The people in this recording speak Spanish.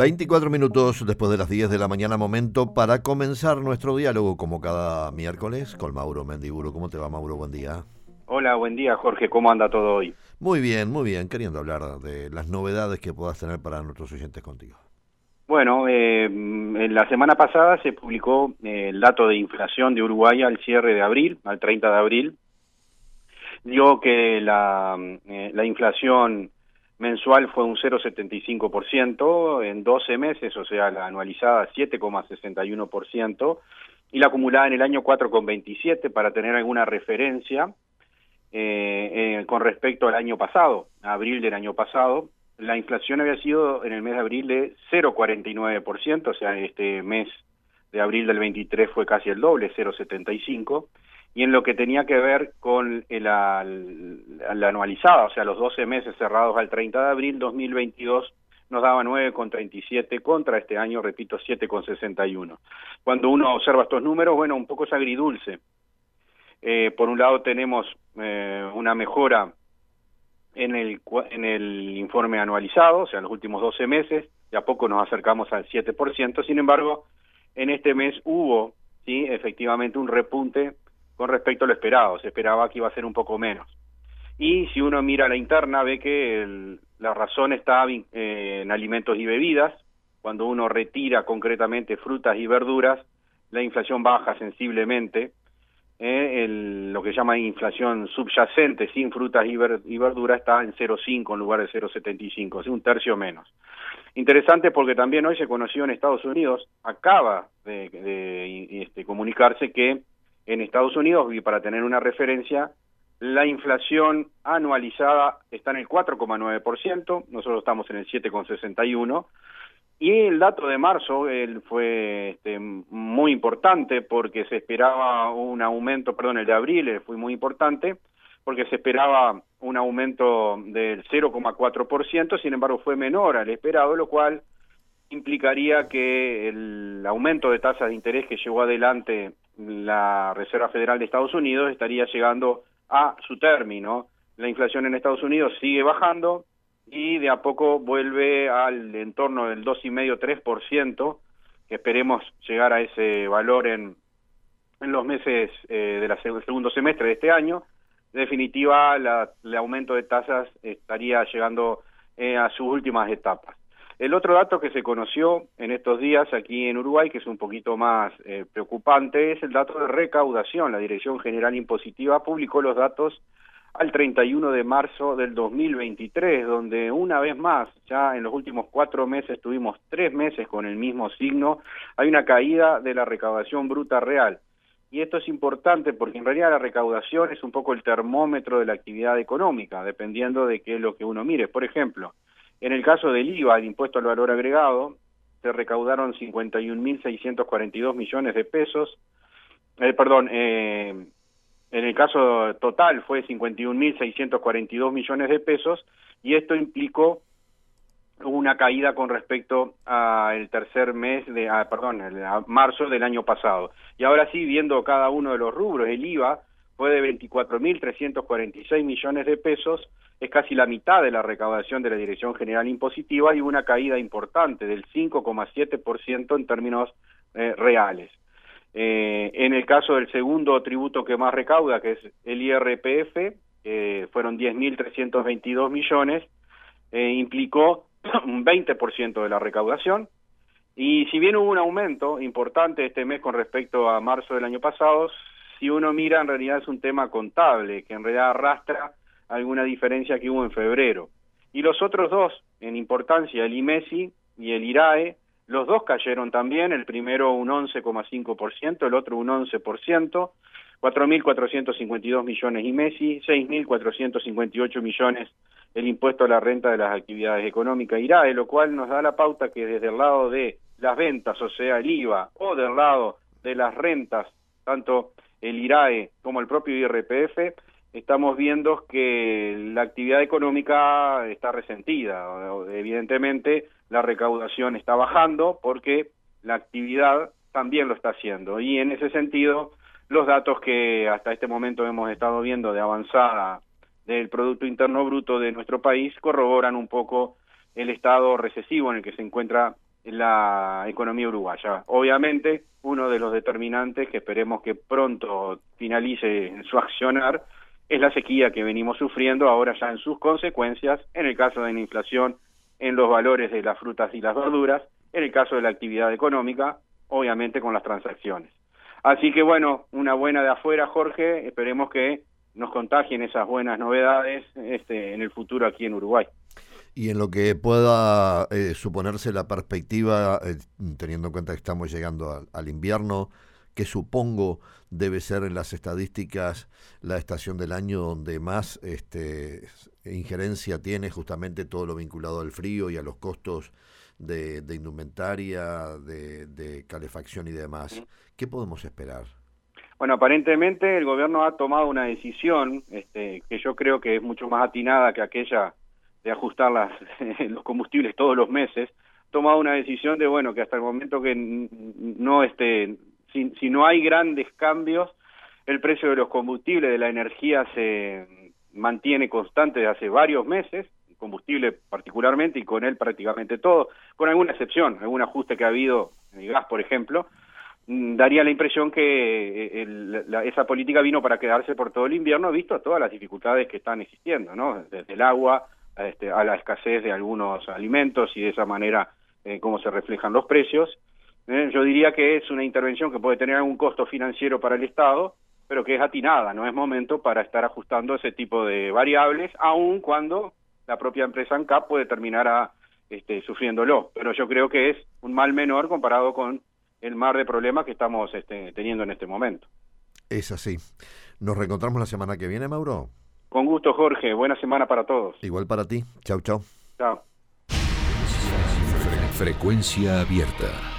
24 minutos después de las 10 de la mañana, momento para comenzar nuestro diálogo como cada miércoles con Mauro Mendiburo. ¿Cómo te va, Mauro? Buen día. Hola, buen día, Jorge. ¿Cómo anda todo hoy? Muy bien, muy bien. Queriendo hablar de las novedades que puedas tener para nuestros oyentes contigo. Bueno, eh, en la semana pasada se publicó eh, el dato de inflación de Uruguay al cierre de abril, al 30 de abril. Dio que la, eh, la inflación mensual fue un 0,75%, en 12 meses, o sea, la anualizada 7,61%, y la acumulada en el año 4,27% para tener alguna referencia eh, eh, con respecto al año pasado, abril del año pasado. La inflación había sido en el mes de abril de 0,49%, o sea, este mes de abril del 23 fue casi el doble, 0,75%, y en lo que tenía que ver con la, anualizada, o sea, los 12 meses cerrados al 30 de abril 2022, nos daba 9,37 contra este año, repito, 7,61. Cuando uno observa estos números, bueno, un poco es agridulce. Eh, por un lado tenemos eh, una mejora en el, en el informe anualizado, o sea, los últimos 12 meses, y a poco nos acercamos al 7%, sin embargo, en este mes hubo, sí, efectivamente un repunte con respecto a lo esperado, se esperaba que iba a ser un poco menos. Y si uno mira la interna, ve que la razón está eh, en alimentos y bebidas, cuando uno retira concretamente frutas y verduras, la inflación baja sensiblemente, eh, lo que llama inflación subyacente sin frutas y, verduras está en 0,5 en lugar de 0,75, es un tercio menos. Interesante porque también hoy se conoció en Estados Unidos, acaba de, este, comunicarse que en Estados Unidos, y para tener una referencia, la inflación anualizada está en el 4,9%, nosotros estamos en el 7,61%, y el dato de marzo él fue este, muy importante porque se esperaba un aumento, perdón, el de abril fue muy importante, porque se esperaba un aumento del 0,4%, sin embargo fue menor al esperado, lo cual implicaría que el aumento de tasas de interés que llevó adelante la Reserva Federal de Estados Unidos estaría llegando a su término. La inflación en Estados Unidos sigue bajando y de a poco vuelve al entorno del 2,5-3%, que esperemos llegar a ese valor en, en los meses eh, del segundo semestre de este año. En definitiva, el aumento de tasas estaría llegando eh, a sus últimas etapas. El otro dato que se conoció en estos días aquí en Uruguay, que es un poquito más eh, preocupante, es el dato de recaudación. La Dirección General Impositiva publicó los datos al 31 de marzo del 2023, donde una vez más, ya en los últimos cuatro meses, tuvimos tres meses con el mismo signo, hay una caída de la recaudación bruta real. Y esto es importante porque en realidad la recaudación es un poco el termómetro de la actividad económica, dependiendo de qué es lo que uno mire. Por ejemplo, en el caso del IVA, el impuesto al valor agregado, se recaudaron 51.642 millones de pesos, eh, perdón, eh, en el caso total fue 51.642 millones de pesos y esto implicó una caída con respecto al tercer mes de, ah, perdón, a marzo del año pasado. Y ahora sí, viendo cada uno de los rubros, el IVA fue de 24.346 millones de pesos, es casi la mitad de la recaudación de la Dirección General Impositiva y una caída importante del 5,7% en términos eh, reales. Eh, en el caso del segundo tributo que más recauda, que es el IRPF, eh, fueron 10.322 millones, implicó un 20% de la recaudación, y si bien hubo un aumento importante este mes con respecto a marzo del año pasado, si uno mira, en realidad es un tema contable, que en realidad arrastra alguna diferencia que hubo en febrero. Y los otros dos, en importancia, el IMESI y el IRAE, los dos cayeron también, el primero un 11,5%, el otro un 11%, 4.452 millones IMESI, 6.458 millones el impuesto a la renta de las actividades económicas IRAE, lo cual nos da la pauta que desde el lado de las ventas, o sea, el IVA, o del lado de las rentas, tanto el IRAE como el propio IRPF, estamos viendo que la actividad económica está resentida. Evidentemente, la recaudación está bajando porque la actividad también lo está haciendo. Y en ese sentido, los datos que hasta este momento hemos estado viendo de avanzada del Producto Interno Bruto de nuestro país corroboran un poco el estado recesivo en el que se encuentra la economía uruguaya. Obviamente, uno de los determinantes que esperemos que pronto finalice su accionar es la sequía que venimos sufriendo ahora ya en sus consecuencias, en el caso de la inflación, en los valores de las frutas y las verduras, en el caso de la actividad económica, obviamente con las transacciones. Así que bueno, una buena de afuera, Jorge, esperemos que nos contagien esas buenas novedades este, en el futuro aquí en Uruguay. Y en lo que pueda eh, suponerse la perspectiva, eh, teniendo en cuenta que estamos llegando al invierno, que supongo debe ser en las estadísticas la estación del año donde más este, injerencia tiene justamente todo lo vinculado al frío y a los costos de, indumentaria, de, calefacción y demás. ¿Qué podemos esperar? Bueno, aparentemente el gobierno ha tomado una decisión este, que yo creo que es mucho más atinada que aquella de ajustar las, los combustibles todos los meses, tomado una decisión de bueno que hasta el momento que no este si, si no hay grandes cambios el precio de los combustibles de la energía se mantiene constante desde hace varios meses combustible particularmente y con él prácticamente todo con alguna excepción algún ajuste que ha habido en el gas por ejemplo mm, daría la impresión que eh, esa política vino para quedarse por todo el invierno visto todas las dificultades que están existiendo no desde el agua este, a la escasez de algunos alimentos y de esa manera eh, cómo se reflejan los precios. Eh, yo diría que es una intervención que puede tener algún costo financiero para el Estado, pero que es atinada, no es momento para estar ajustando ese tipo de variables, aun cuando la propia empresa ANCAP puede terminar a, este, sufriéndolo. Pero yo creo que es un mal menor comparado con el mar de problemas que estamos este, teniendo en este momento. Es así. Nos reencontramos la semana que viene, Mauro. Con gusto, Jorge. Buena semana para todos. Igual para ti. Chau, chau. Chao. Frecuencia abierta.